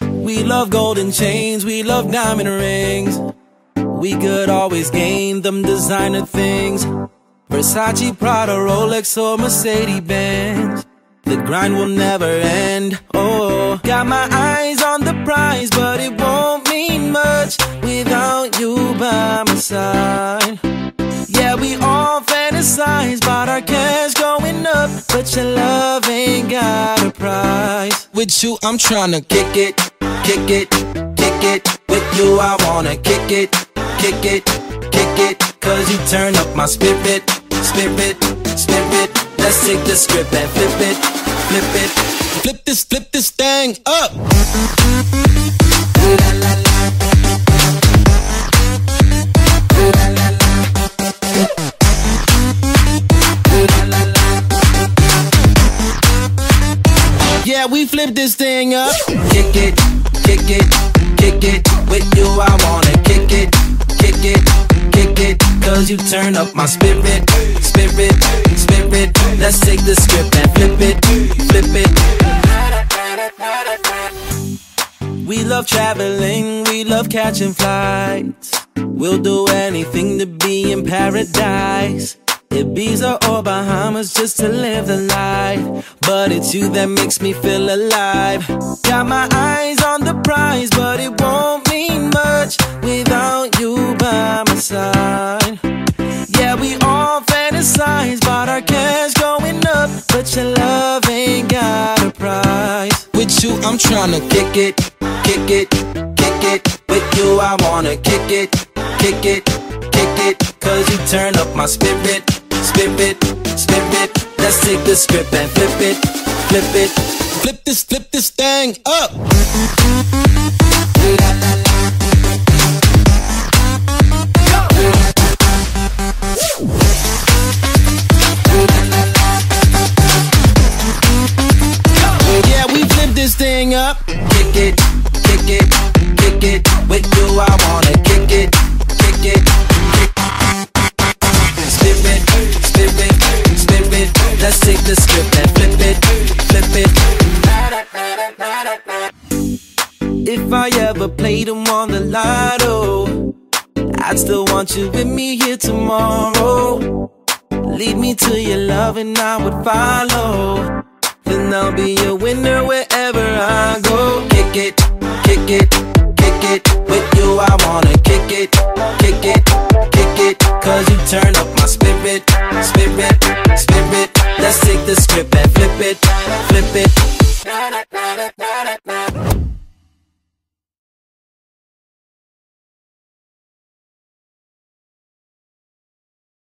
We love golden chains, we love diamond rings. We could always gain them designer things. Versace, Prada, Rolex, or Mercedes Benz. The grind will never end. Oh, got my eyes on the prize, but it won't mean much without you by my side. Yeah, we all fantasize but your love ain't got a price. With you, I'm tryna kick it, kick it, kick it. With you, I wanna kick it, kick it, kick it. Cause you turn up my spirit, spirit, spirit. Let's take the script and flip it, flip it. Flip this, flip this thing up. Yeah, we flip this thing up. Kick it, kick it, kick it. With you, I wanna kick it, kick it, kick it. Cause you turn up my spirit, spirit, spirit. Let's take the script and flip it, flip it. We love traveling, we love catching flights. We'll do anything to be in paradise. Ibiza or Bahamas just to live the life. But it's you that makes me feel alive. Got my eyes on the prize, but it won't mean much without you by my side. Yeah, we all fantasize about our cash going up, but your love ain't got a price. With you, I'm tryna kick it, kick it, kick it. With you, I wanna kick it, kick it, kick it. Cause you turn up my spirit, spirit, spirit. Let's take the script and flip it, flip it. Flip this, flip this thing up. Yeah, we flip this thing up. Take the script and flip it, flip it. If I ever played them on the lotto, I'd still want you with me here tomorrow. Lead me to your love and I would follow. Then I'll be a winner the script and flip it, flip it.